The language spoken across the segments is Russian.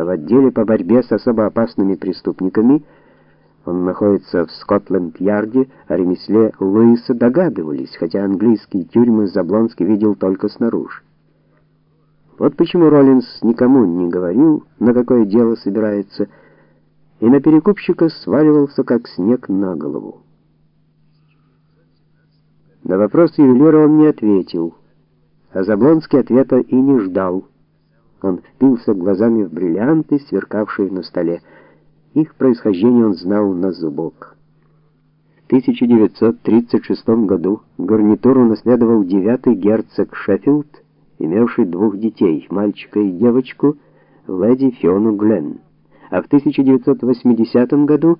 а в отделе по борьбе с особо опасными преступниками он находится в Скотланд-Ярде, о ремесле Луиса догадывались, хотя английские тюрьмы Заблонский видел только снаружи. Вот почему Роллинс никому не говорил, на какое дело собирается, и на перекупщика сваливался как снег на голову. На вопрос ювелира он не ответил, а Заблонский ответа и не ждал. Он впился глазами в бриллианты, сверкавшие на столе. Их происхождение он знал на зубок. В 1936 году гарнитуру наследовал девятый герцог Шеффилд, имевший двух детей, мальчика и девочку, леди Фиону Гленн. А в 1980 году,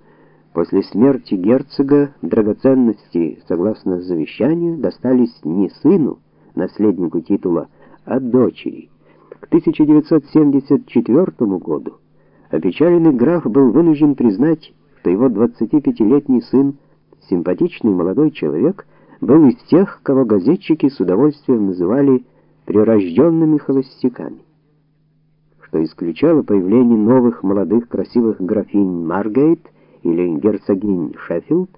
после смерти герцога, драгоценности, согласно завещанию, достались не сыну, наследнику титула, а дочери. К 1974 году опечаленный граф был вынужден признать, что его 25-летний сын, симпатичный молодой человек, был из тех, кого газетчики с удовольствием называли прирожденными холостяками, что исключало появление новых молодых красивых графинь Маргейт или герцогинь Шеффилд,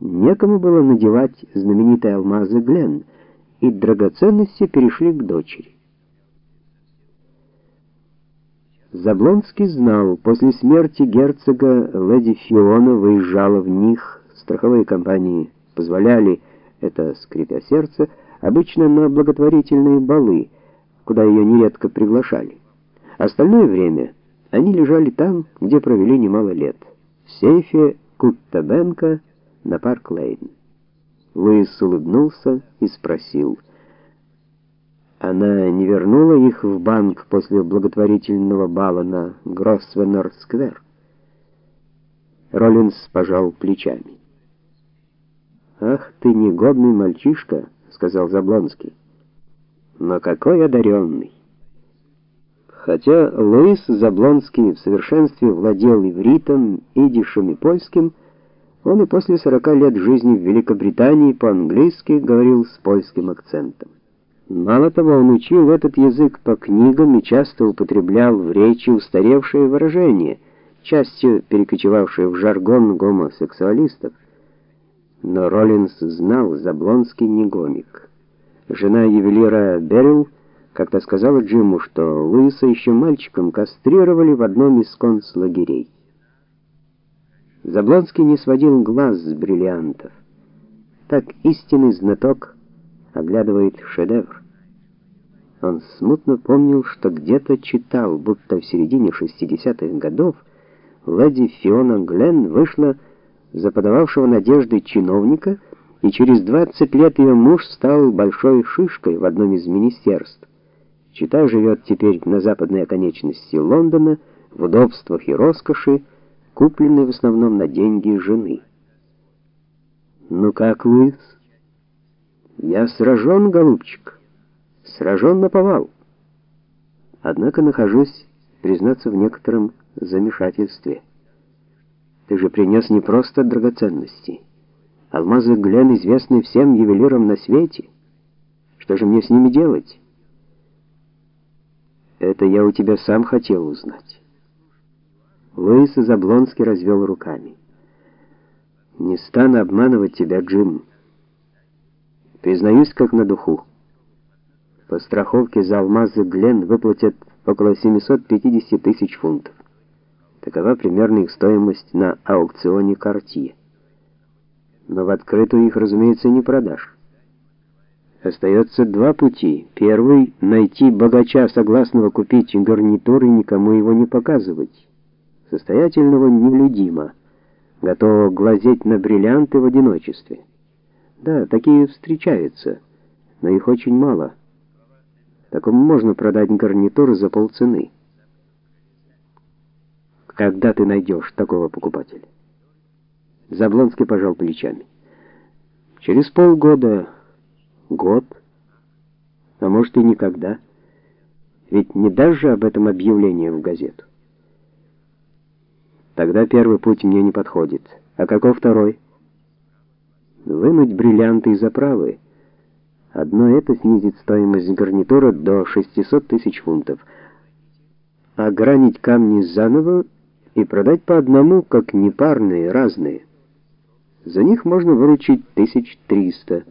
некому было надевать знаменитые алмазы Гленн, и драгоценности перешли к дочери. Заблонский знал, после смерти герцога леди Фиона выезжала в них, страховые компании позволяли это, скрипя сердце, обычно на благотворительные балы, куда ее нередко приглашали. Остальное время они лежали там, где провели немало лет, в сейфе Куттс-банка на Парк-Лейн. Луис улыбнулся и спросил: не вернула их в банк после благотворительного бала на Гровенор-сквер. Роллинс пожал плечами. Ах, ты негодный мальчишка, сказал Заблонский. Но какой одаренный!» Хотя Луис Заблонский в совершенстве владел ивритом, идишем и польским, он и после 40 лет жизни в Великобритании по-английски говорил с польским акцентом. Мало того, он учил этот язык по книгам и часто употреблял в речи устаревшие выражения, частью перекочевавшие в жаргон гомосексуалистов. Но Роллинс знал, Заблонский не гомик. Жена ювелира Берил как-то сказала Джиму, что Луиса еще мальчиком кастрировали в одном из концлагерей. Заблонский не сводил глаз с бриллиантов. Так истинный знаток оглядывает шедевр. Он смутно помнил, что где-то читал, будто в середине 60-х годов леди Фиона Гленн вышла за подававшего надежды чиновника, и через 20 лет ее муж стал большой шишкой в одном из министерств. Чита живет теперь на западной оконечности Лондона, в удобствах и роскоши, купленной в основном на деньги жены. Ну как, Луис? Я сражен, голубчик, сражен на повал. Однако нахожусь, признаться, в некотором замешательстве. Ты же принес не просто драгоценности. Алмазы Глен известны всем ювелирам на свете. Что же мне с ними делать? Это я у тебя сам хотел узнать. Луис Заблонский развел руками. Не стану обманывать тебя, Джим. Признаюсь, как на духу. По страховке за алмазы Глен выплатят около 750 тысяч фунтов. Такова примерно их стоимость на аукционе Cartier. Но в открытую их, разумеется, не продашь. Остается два пути. Первый найти богача, согласного купить гарнитур и никому его не показывать. Состоятельного нелюдимо, готового глазеть на бриллианты в одиночестве. Да, такие встречаются, но их очень мало. Такому можно продать гарнитур за полцены. Когда ты найдешь такого покупателя? Заблонский пожал плечами. Через полгода, год, а может и никогда. Ведь не дашь же об этом объявление в газету. Тогда первый путь мне не подходит. А каков второй? Вынуть бриллианты из оправы. Одно это снизит стоимость гарнитура до 600 тысяч фунтов. а гранить камни заново и продать по одному, как непарные, разные. За них можно выручить тысяч триста.